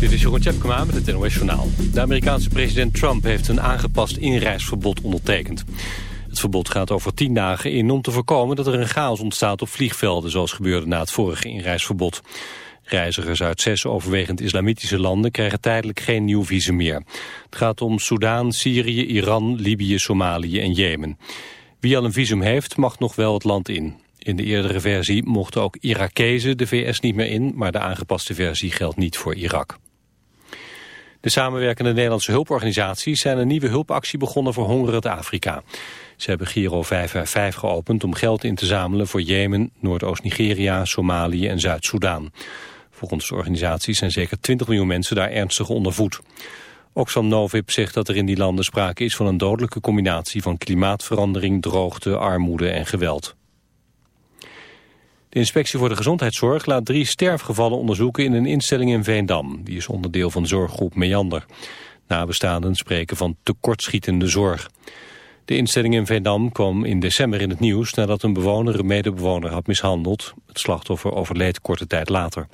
Dit is Jeroen Tjepkema met het NOS Journaal. De Amerikaanse president Trump heeft een aangepast inreisverbod ondertekend. Het verbod gaat over tien dagen in om te voorkomen dat er een chaos ontstaat op vliegvelden... zoals gebeurde na het vorige inreisverbod. Reizigers uit zes overwegend islamitische landen krijgen tijdelijk geen nieuw visum meer. Het gaat om Soudaan, Syrië, Iran, Libië, Somalië en Jemen. Wie al een visum heeft, mag nog wel het land in. In de eerdere versie mochten ook Irakezen de VS niet meer in... maar de aangepaste versie geldt niet voor Irak. De samenwerkende Nederlandse hulporganisaties zijn een nieuwe hulpactie begonnen voor Hongerend Afrika. Ze hebben Giro 555 geopend om geld in te zamelen voor Jemen, Noordoost-Nigeria, Somalië en Zuid-Soedan. Volgens de organisatie zijn zeker 20 miljoen mensen daar ernstig onder voet. Oxfam Novib zegt dat er in die landen sprake is van een dodelijke combinatie van klimaatverandering, droogte, armoede en geweld. De inspectie voor de gezondheidszorg laat drie sterfgevallen onderzoeken in een instelling in Veendam. Die is onderdeel van zorggroep Meander. Nabestaanden spreken van tekortschietende zorg. De instelling in Veendam kwam in december in het nieuws nadat een bewoner een medebewoner had mishandeld. Het slachtoffer overleed korte tijd later.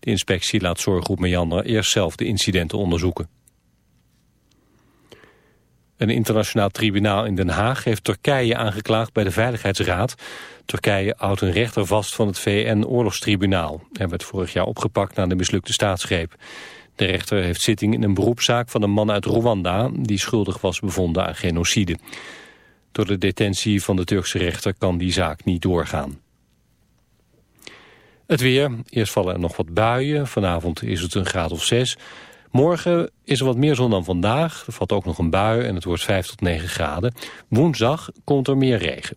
De inspectie laat zorggroep Meander eerst zelf de incidenten onderzoeken. Een internationaal tribunaal in Den Haag heeft Turkije aangeklaagd bij de Veiligheidsraad. Turkije houdt een rechter vast van het VN-oorlogstribunaal. Hij werd vorig jaar opgepakt na de mislukte staatsgreep. De rechter heeft zitting in een beroepszaak van een man uit Rwanda... die schuldig was bevonden aan genocide. Door de detentie van de Turkse rechter kan die zaak niet doorgaan. Het weer. Eerst vallen er nog wat buien. Vanavond is het een graad of zes. Morgen is er wat meer zon dan vandaag. Er valt ook nog een bui en het wordt 5 tot 9 graden. Woensdag komt er meer regen.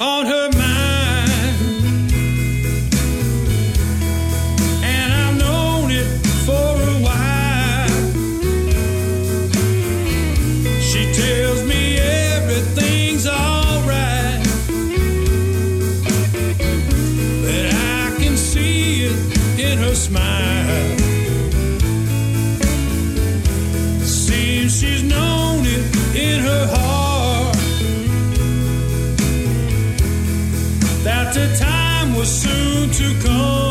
on her mind. Was soon to come.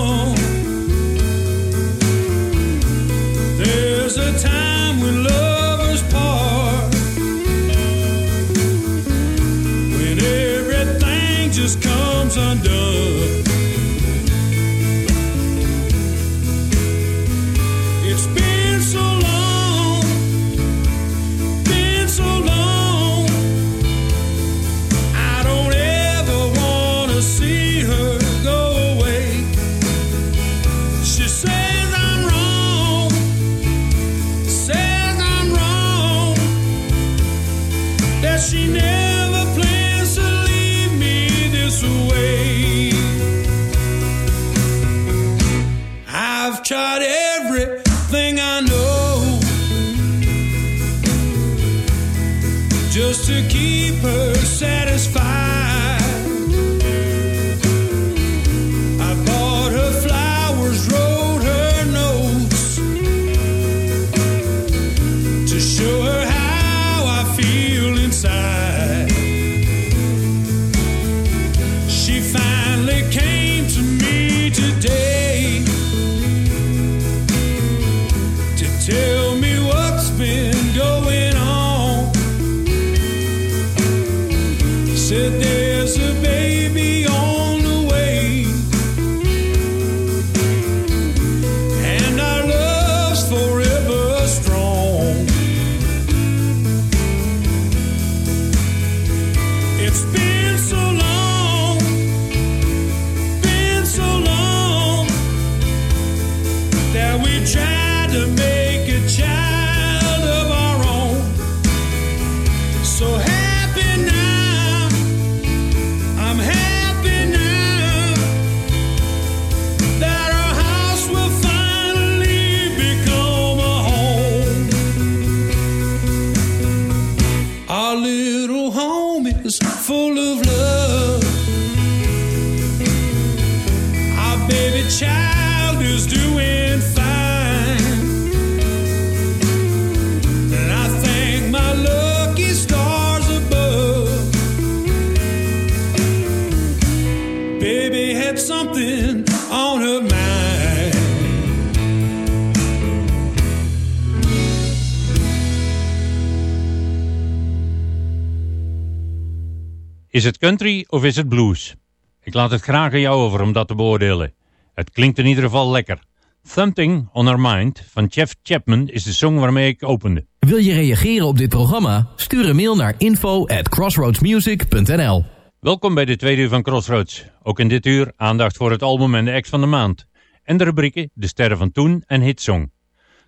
Het country of is het blues? Ik laat het graag aan jou over om dat te beoordelen. Het klinkt in ieder geval lekker. Something on Her Mind van Jeff Chapman is de song waarmee ik opende. Wil je reageren op dit programma? Stuur een mail naar info at crossroadsmusic.nl Welkom bij de tweede uur van Crossroads. Ook in dit uur aandacht voor het album en de act van de maand. En de rubrieken De Sterren van Toen en Hitsong.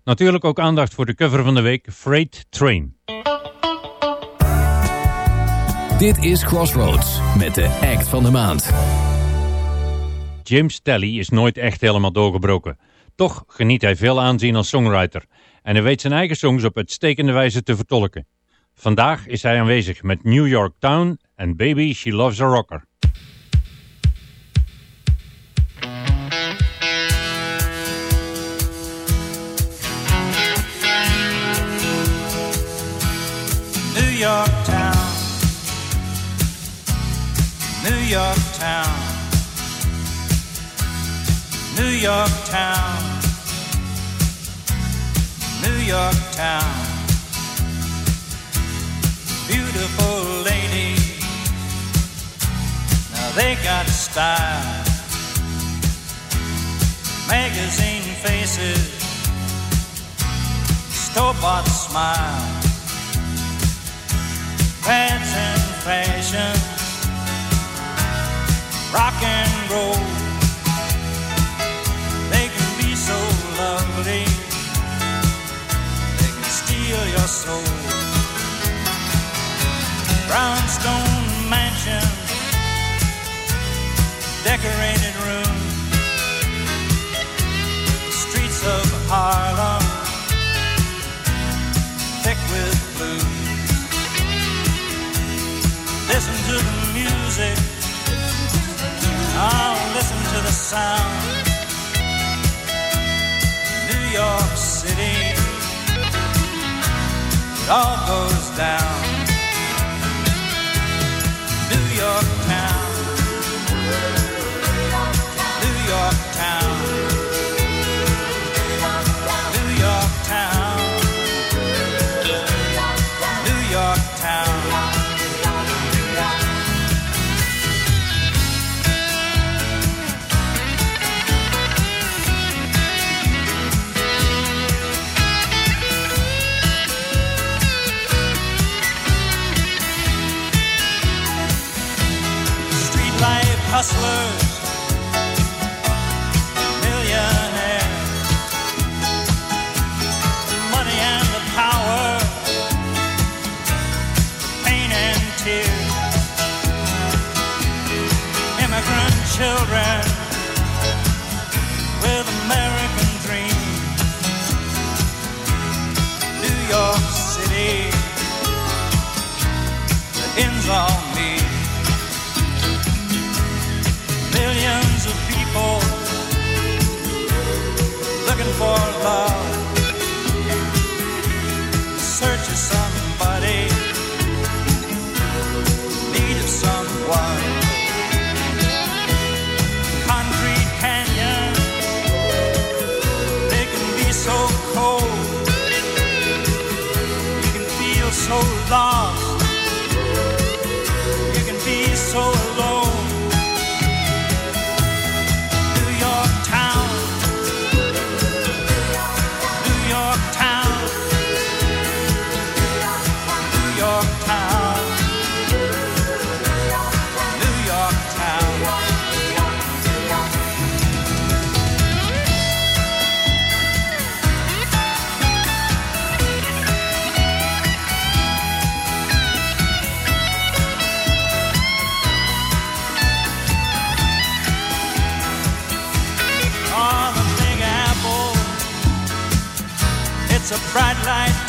Natuurlijk ook aandacht voor de cover van de week Freight Train. Dit is Crossroads met de act van de maand. James Talley is nooit echt helemaal doorgebroken. Toch geniet hij veel aanzien als songwriter. En hij weet zijn eigen songs op uitstekende wijze te vertolken. Vandaag is hij aanwezig met New York Town en Baby She Loves a Rocker. New York town, New York town, New York town, New York town. Beautiful lady, now they got style. Magazine faces, store-bought smile. Fads and fashion, rock and roll. They can be so lovely, they can steal your soul. Brownstone mansion, decorated room, streets of Harlem, thick with blue. Listen to the music. Oh, listen to the sound. New York City. It all goes down. New York town. bright light.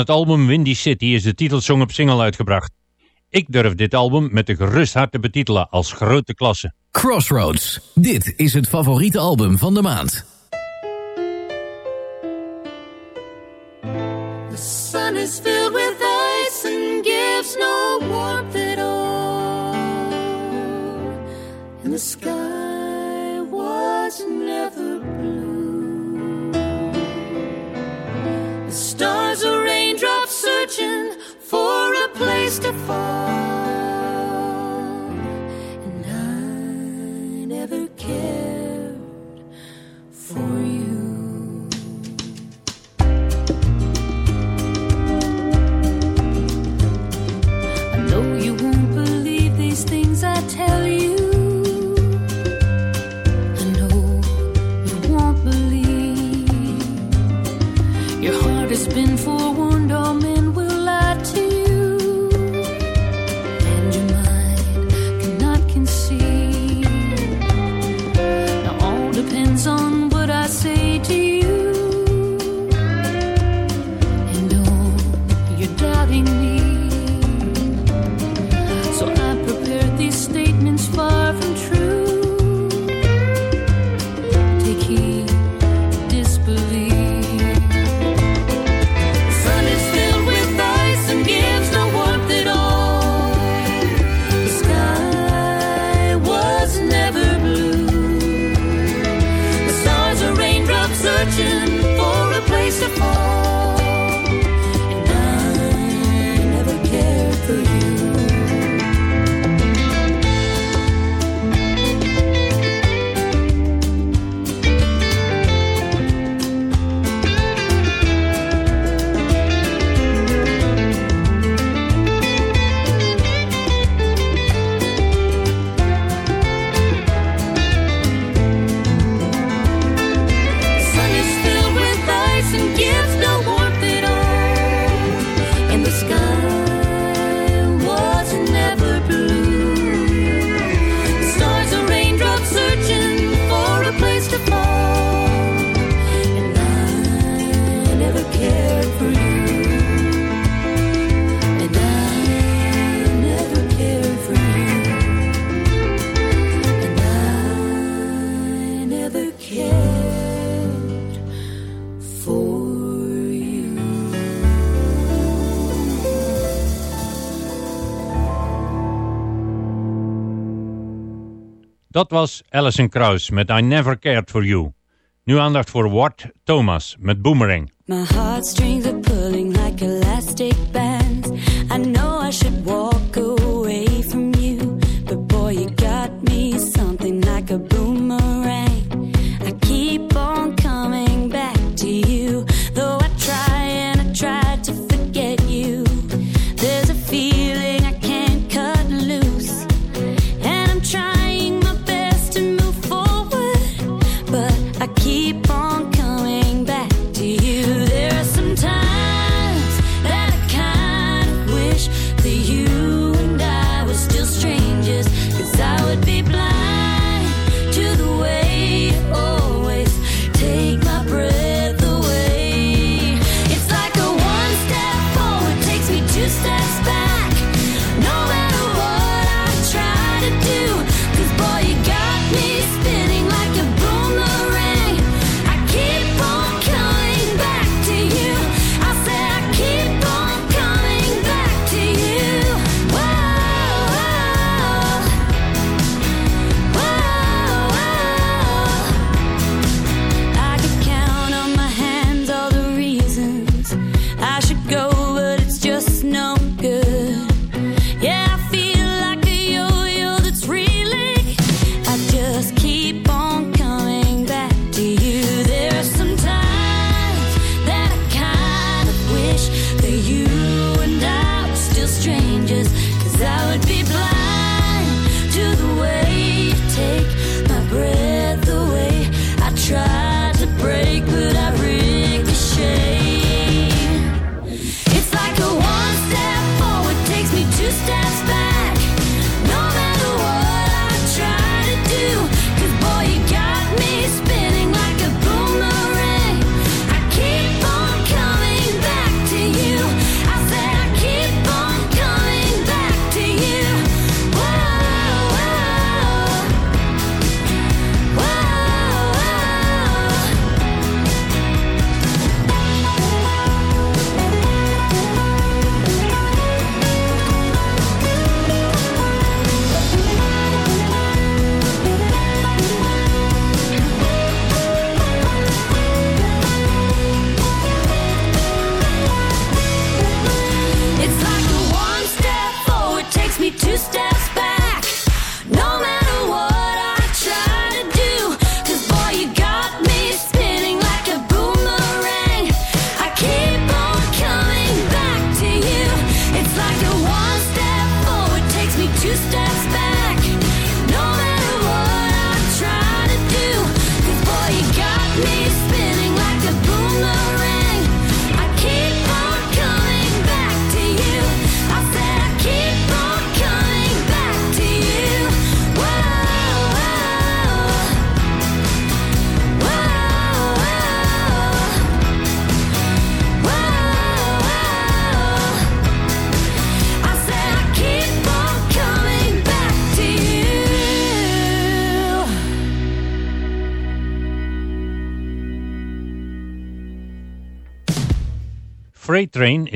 het album Windy City is de titelsong op single uitgebracht. Ik durf dit album met een gerust hart te betitelen als grote klasse. Crossroads, dit is het favoriete album van de maand. The sun is filled with ice and gives no warmth at all. And the sky was never searching for a place to fall. And I never cared for you. I know you won't believe these things I tell you. Dat was Alison Kruis met I Never Cared For You. Nu aandacht voor Ward Thomas met Boomerang. My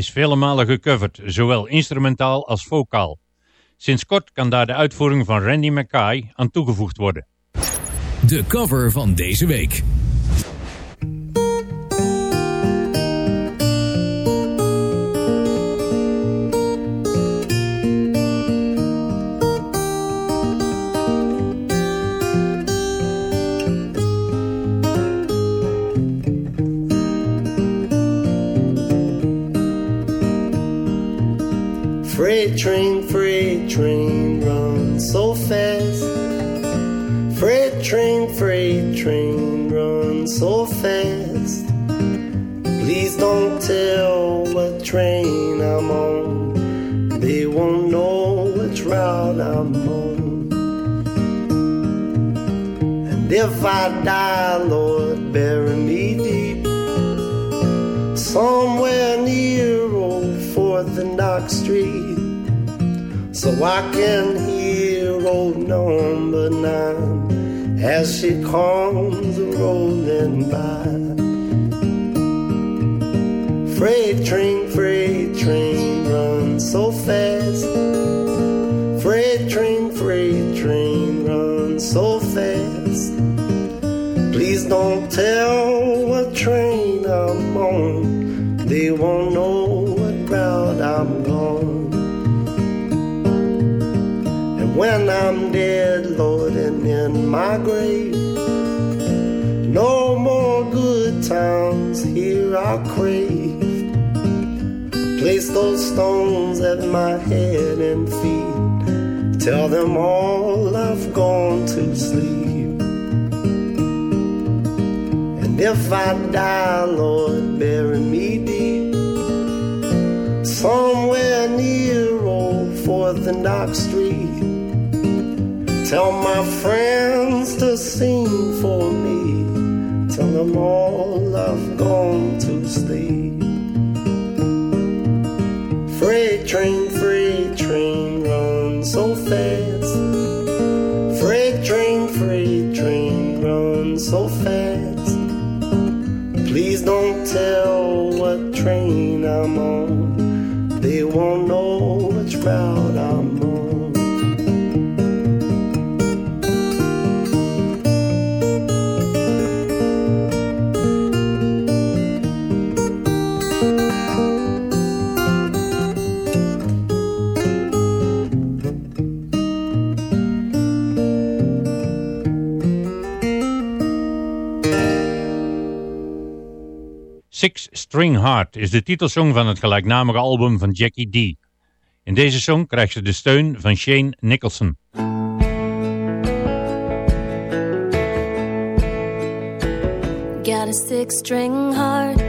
is vele malen gecoverd, zowel instrumentaal als vocaal. Sinds kort kan daar de uitvoering van Randy McKay aan toegevoegd worden. De cover van deze week. Freight train, freight train, run so fast. Freight train, freight train, run so fast. Please don't tell what train I'm on. They won't know which route I'm on. And if I die, Lord, bury me deep. Somewhere near oh, old Fourth and Dock Street. So I can hear old number nine as she comes rolling by. Freight train, freight train, run so fast. Freight train, freight train, run so fast. Please don't tell when I'm dead, Lord, and in my grave, no more good times here I crave. Place those stones at my head and feet. Tell them all I've gone to sleep. And if I die, Lord, bury me deep. Somewhere near oh, old Fourth and Street. Tell my friends to sing for me. Tell them all I've gone to sleep. Freight train, freight train, run so fast. Six String Heart is de titelsong van het gelijknamige album van Jackie D. In deze song krijgt ze de steun van Shane Nicholson. Got a six string heart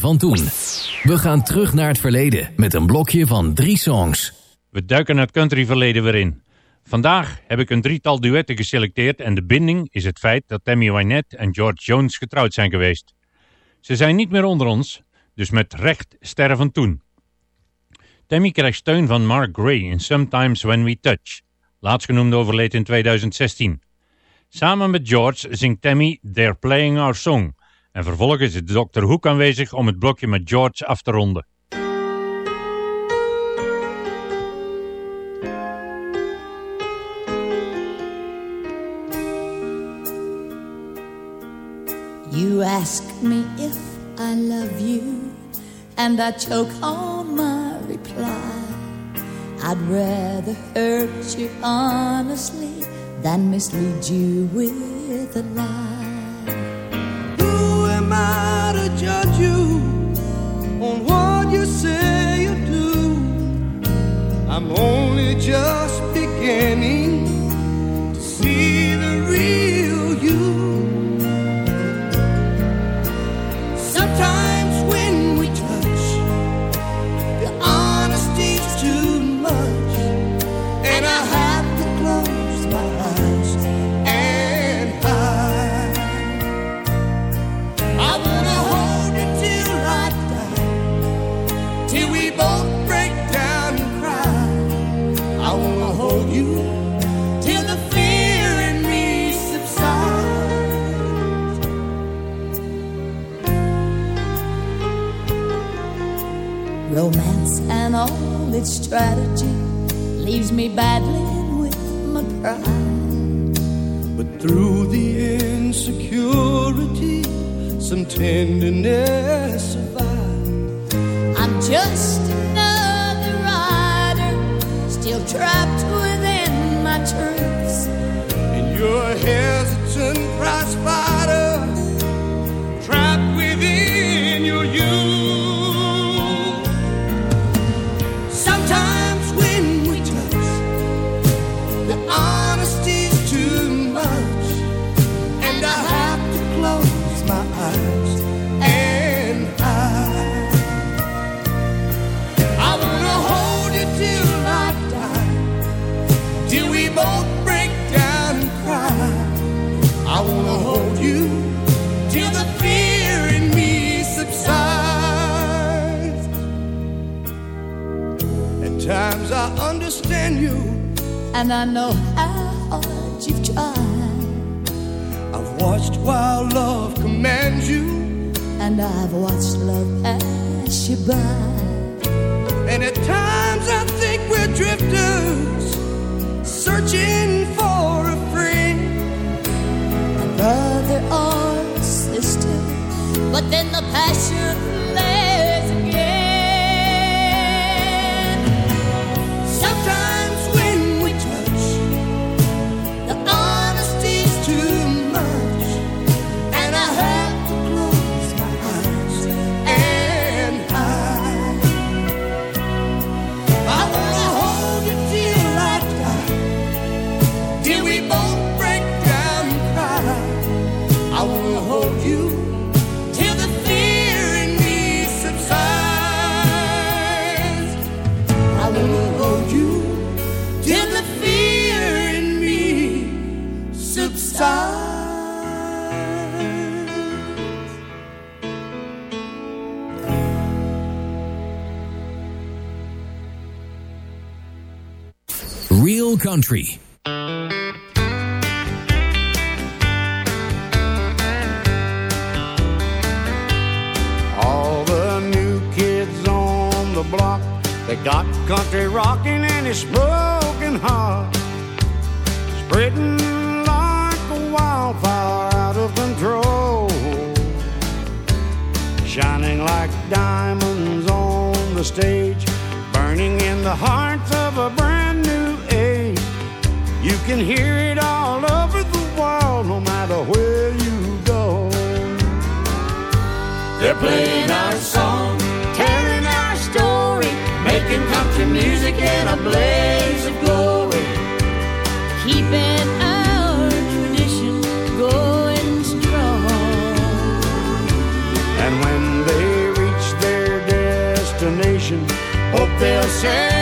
Van Toen. We gaan terug naar het verleden met een blokje van drie songs. We duiken het countryverleden weer in. Vandaag heb ik een drietal duetten geselecteerd en de binding is het feit dat Tammy Wynette en George Jones getrouwd zijn geweest. Ze zijn niet meer onder ons, dus met recht sterren van toen. Tammy krijgt steun van Mark Gray in Sometimes When We Touch. Laatstgenoemde overleed in 2016. Samen met George zingt Tammy They're Playing Our Song. En vervolgens is Dr. Hoek aanwezig om het blokje met George af te ronden. You ask me if I love you, and I choke on my reply. I'd rather hurt you honestly than mislead you with a lie. To judge you on what you say do? I'm only just beginning to see the real you. Its strategy leaves me battling with my pride. But through the insecurity, some tenderness survives. I'm just another rider, still trapped within my truths. And you're a And I know how hard you've tried. I've watched while love commands you, And I've watched love pass you by. and at times I think we're drifters, searching for a friend. A brother or a sister. But then the passion Country. All the new kids on the block, they got country rocking and it's broken heart. Spreading like a wildfire out of control. Shining like diamonds on the stage, burning in the hearts can hear it all over the world, no matter where you go. They're playing our song, telling our story, making country music in a blaze of glory. Keeping our tradition going strong. And when they reach their destination, hope they'll say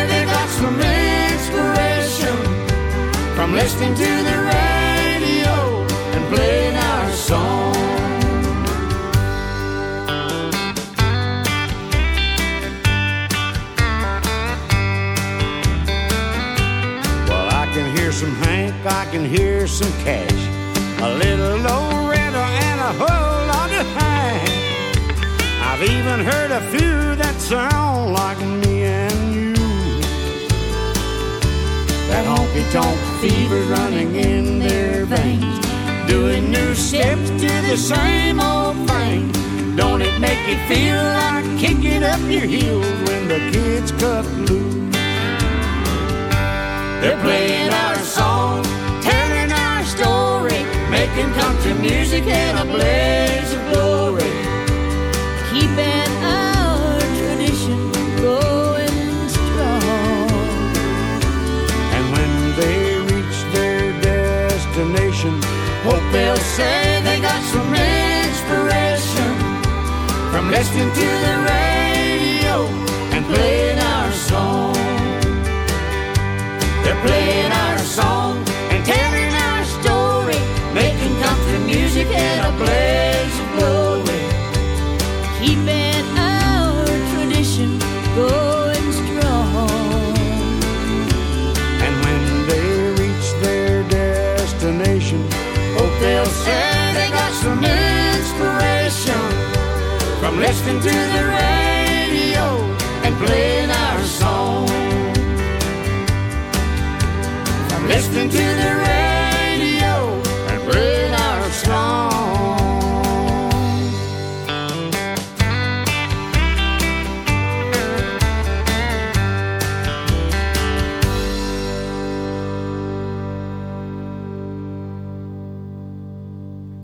listening to the radio and playing our song. Well, I can hear some Hank, I can hear some Cash, a little Loretta and a whole lot of Hank. I've even heard a few that sound like me and you. That honky tonk fever running in their veins, doing new steps to the same old thing. Don't it make you feel like kicking up your heels when the kids cut loose? They're playing our song, telling our story, making country music in a blaze hope they'll say they got some inspiration from listening to the radio and playing our song. They're playing our song and telling our story, making country music in a blaze listening to the radio and playing our song. From listening to the radio and playing our song.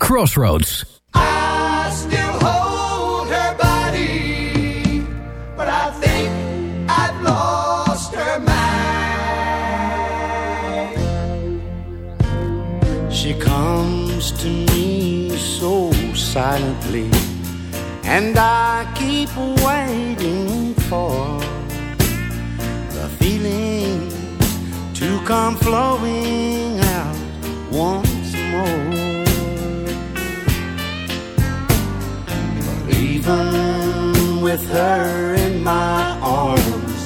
Crossroads. Keep waiting for the feeling to come flowing out once more. But even with her in my arms,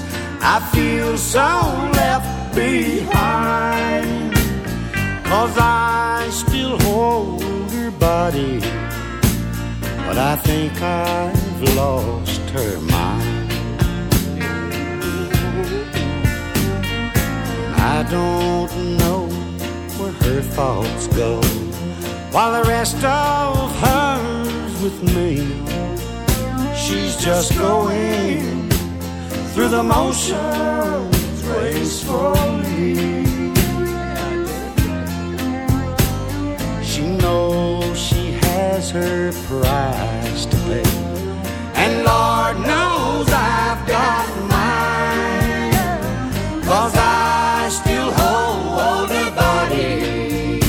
I feel so left behind. Cause I still hold her body, but I think I've lost her mind. I don't know where her thoughts go, while the rest of hers with me. She's just going through the motions gracefully. She knows she has her price to pay. Lord knows I've got mine. Cause I still hold her body.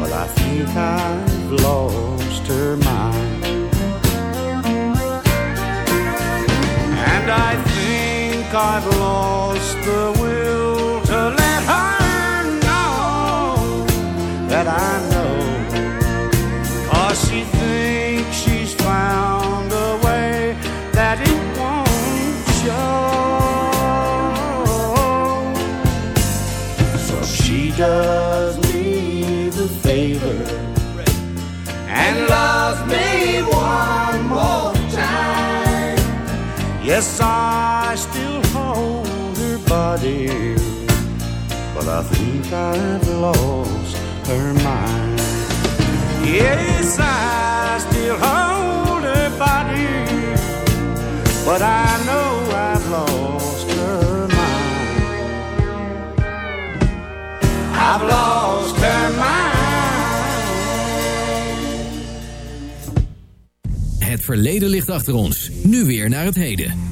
But I think I've lost her mind. And I think I've lost Yes, I still hold her body, but I think I've lost her mind. Yes, I still hold her body, but I know I've lost her mind. I've lost her mind. Het verleden ligt achter ons. Nu weer naar het heden.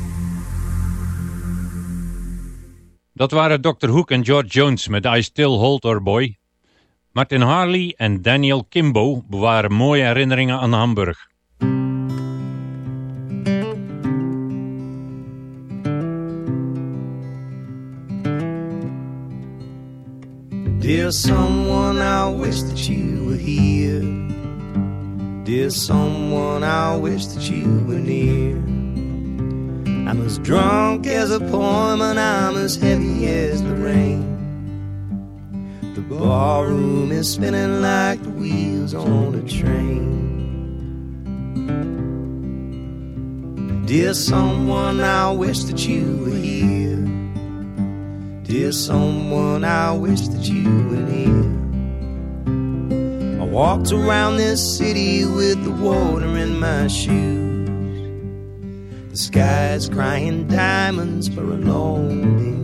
Dat waren Dr. Hook en George Jones met I Still Hold Her Boy. Martin Harley en Daniel Kimbo bewaren mooie herinneringen aan Hamburg. Dear someone, I wish that you were here. Dear someone, I wish that you were near. I'm as drunk as a poem and I'm as heavy as the rain. The barroom is spinning like the wheels on a train. Dear someone, I wish that you were here. Dear someone, I wish that you were here. I walked around this city with the water in my shoes. The sky's crying diamonds for a moon.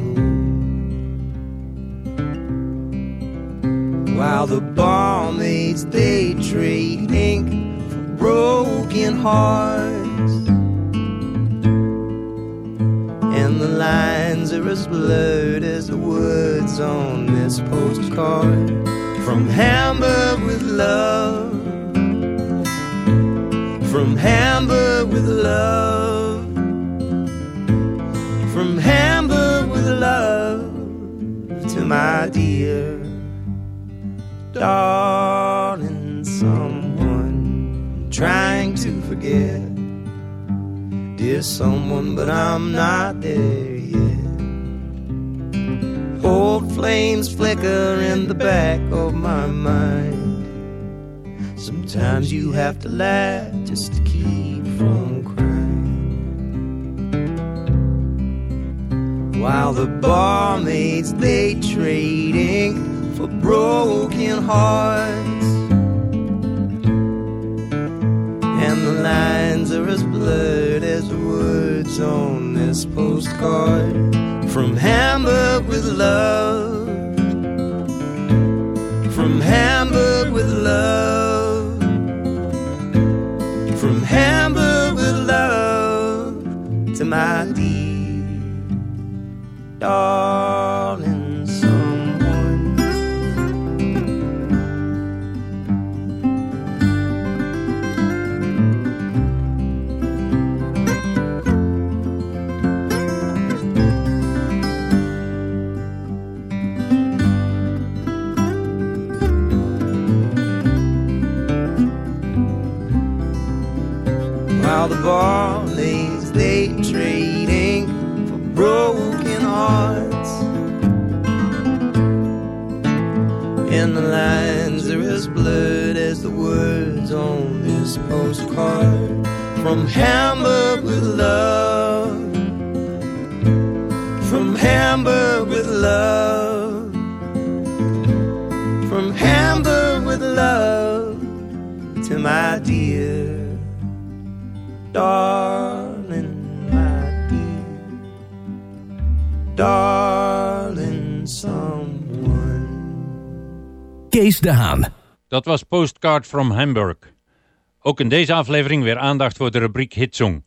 While the barmaids they trade ink for broken hearts. And the lines are as blurred as the words on this postcard from Hamburg with love. From Hamburg with love. My dear darling someone I'm trying to forget dear someone, but I'm not there yet. Old flames flicker in the back of my mind. Sometimes you have to laugh While the barmaids they trade ink for broken hearts. And the lines are as blurred as words on this postcard from Hamburg with love. From Hamburg with love. From Hamburg with love to my dear darling someone. While the barmaids the lines are as blurred as the words on this postcard from Hamburg with love. From Hamburg with love. From Hamburg with love to my dear darling, Kees de Haan. Dat was Postcard from Hamburg. Ook in deze aflevering weer aandacht voor de rubriek Hitsong.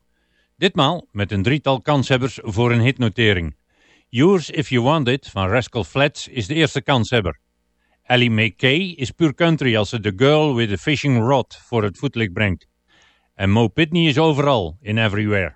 Ditmaal met een drietal kanshebbers voor een hitnotering. Yours If You Want It van Rascal Flats is de eerste kanshebber. Ellie McKay is puur country als ze The Girl with the Fishing Rod voor het voetlicht brengt. En Mo Pitney is overal, in Everywhere.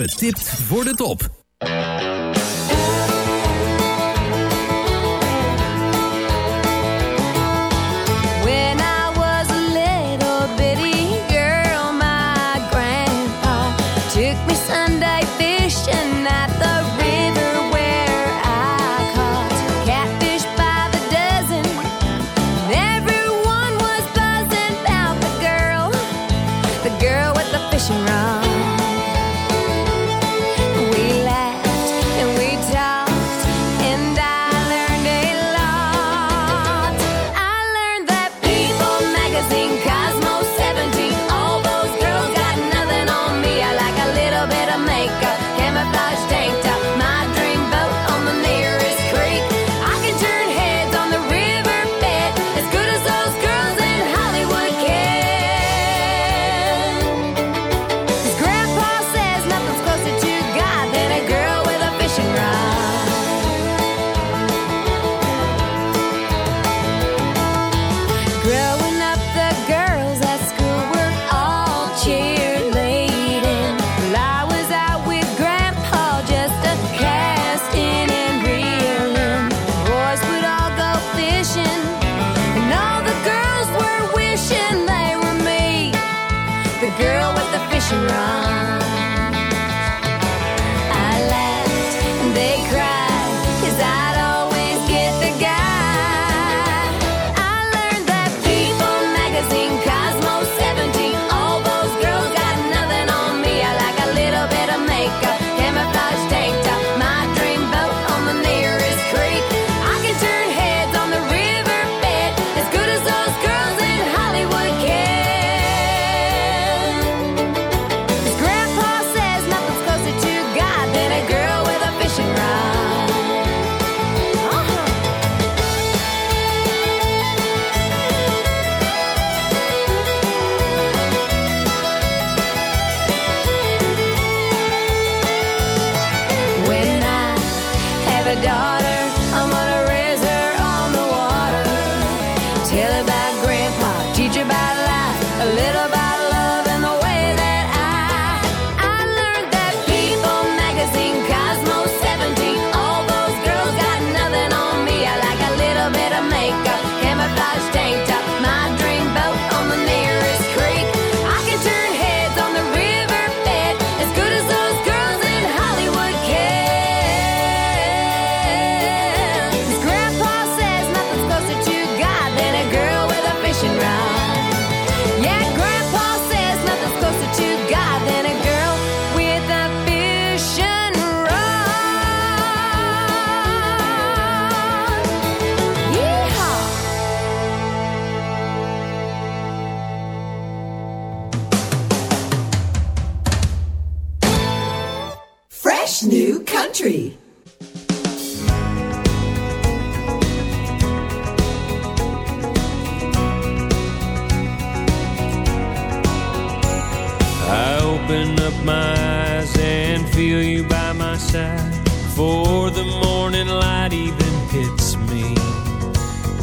Getipt voor de top.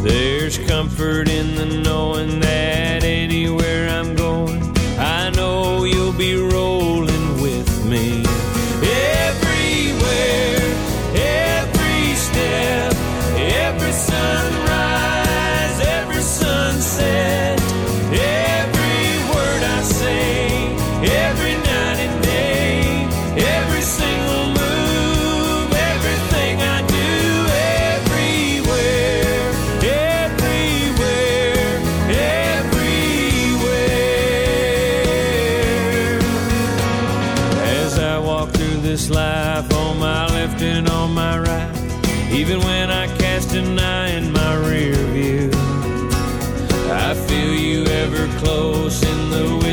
There's comfort in the knowing that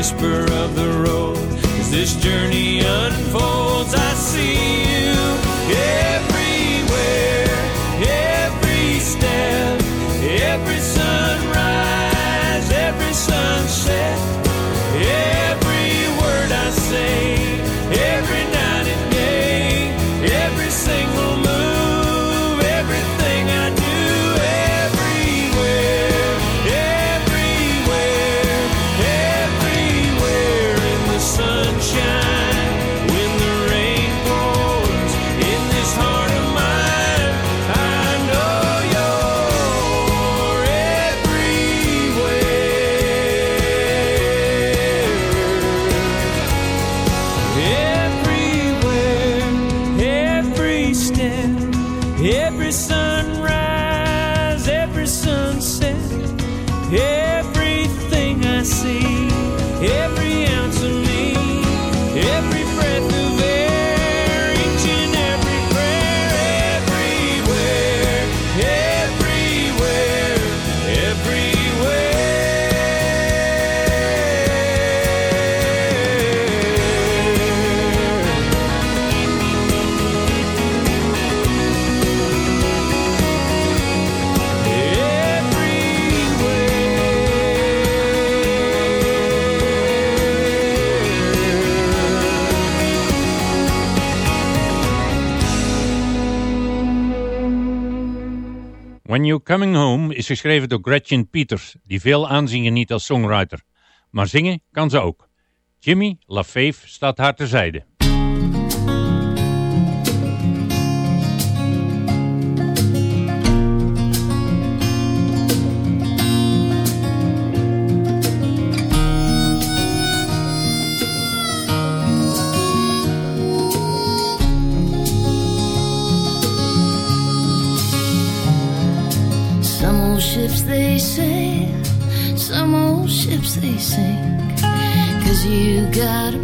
whisper of the road. Is this journey New Coming Home is geschreven door Gretchen Peters, die veel aanzien geniet als songwriter. Maar zingen kan ze ook. Jimmy LaFave staat haar terzijde. sink. Cause you got a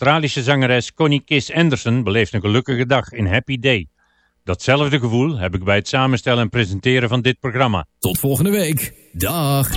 Australische zangeres Connie Kiss Anderson beleeft een gelukkige dag in Happy Day. Datzelfde gevoel heb ik bij het samenstellen en presenteren van dit programma. Tot volgende week. Dag.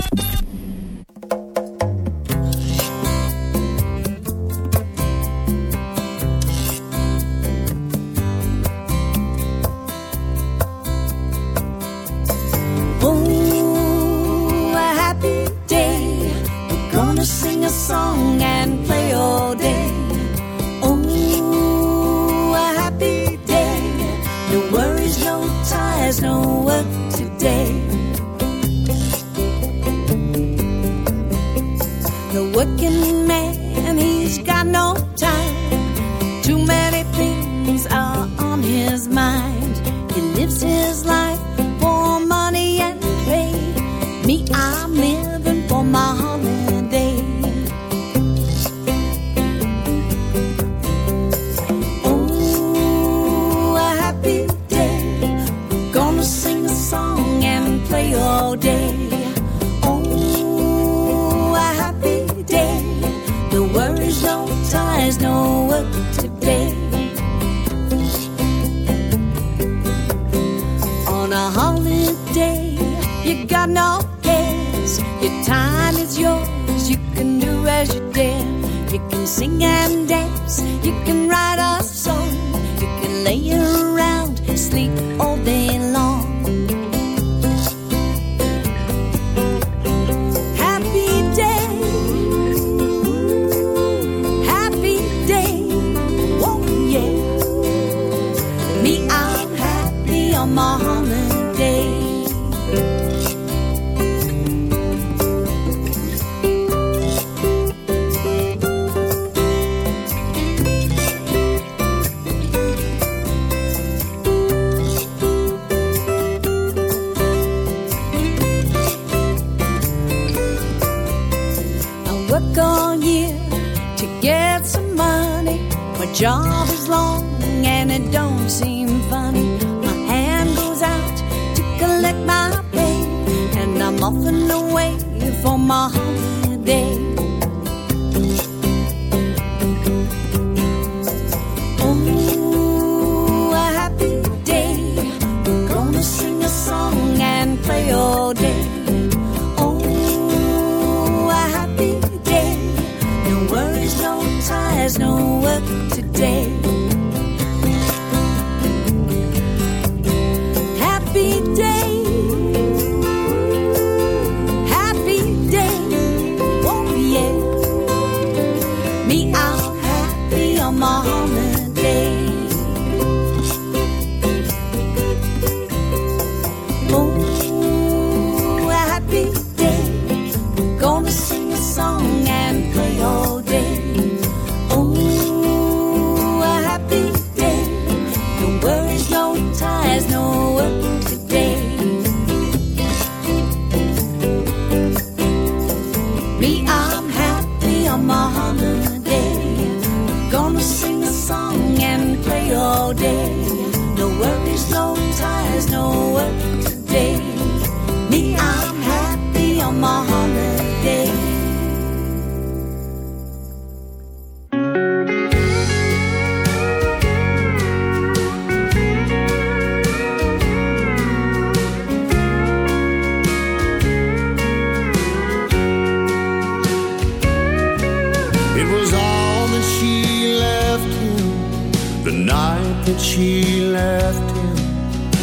that she left him.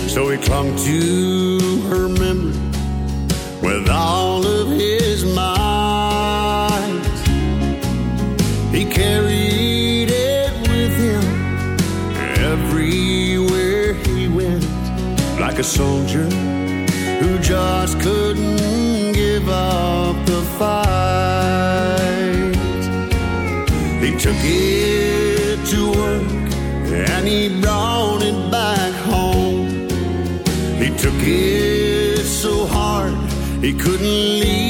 So he clung to her memory with all of his might. He carried it with him everywhere he went, like a soldier who just couldn't give up the fight. He took it he brought it back home. He took it so hard he couldn't leave